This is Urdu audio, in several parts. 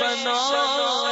بنا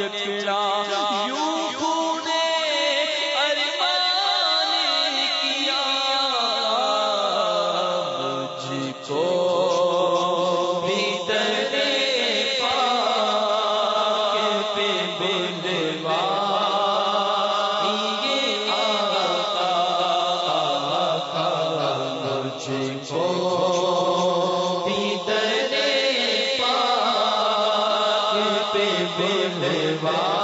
چکے بے بے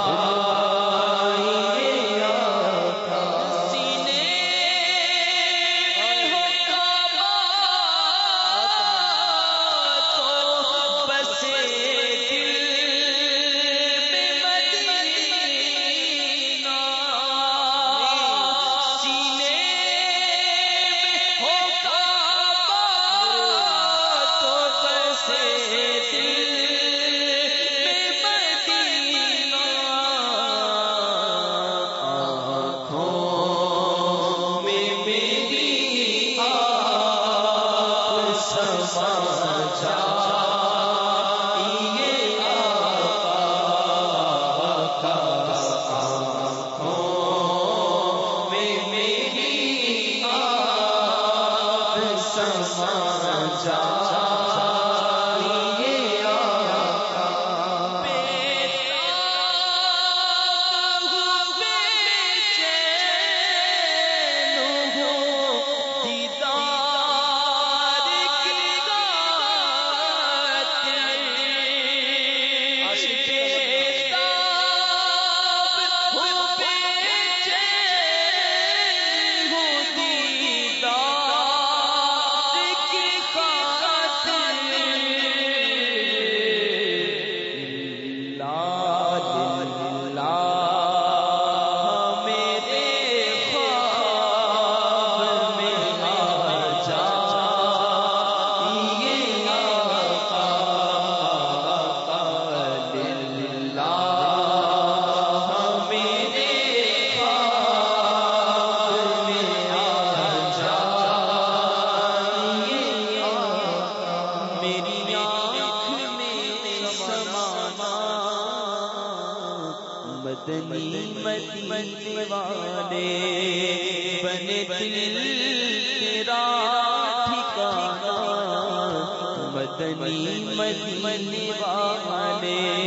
والے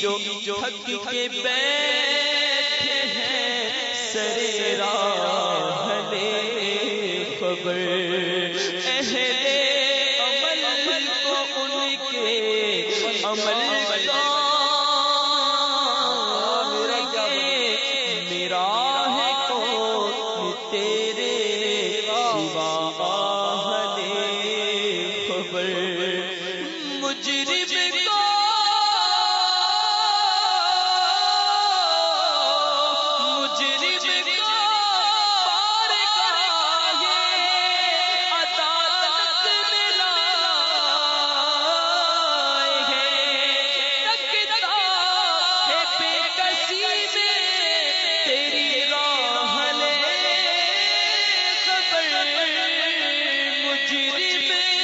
جو تھک کے بیٹھے ہیں سرے راہ خبر۔ اہل عمل کو ان کے عمل کا میرا ہے کو تیرے جی بچی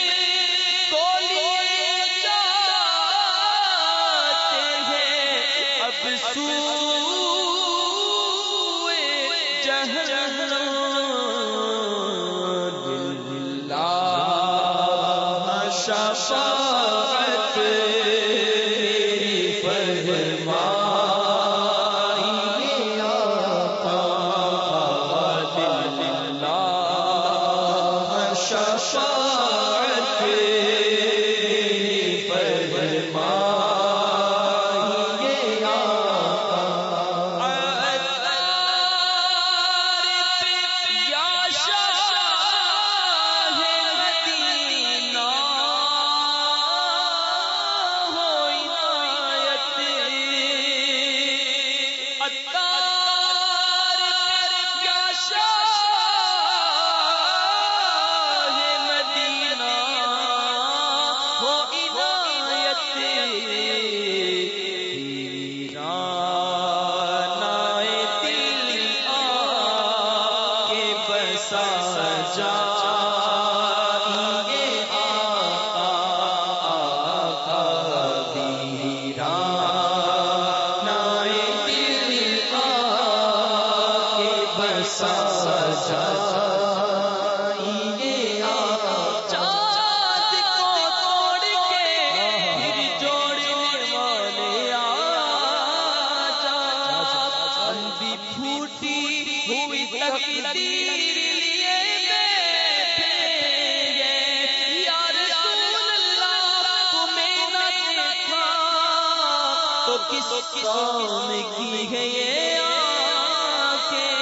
کس کام کی ہے یہ آنکھیں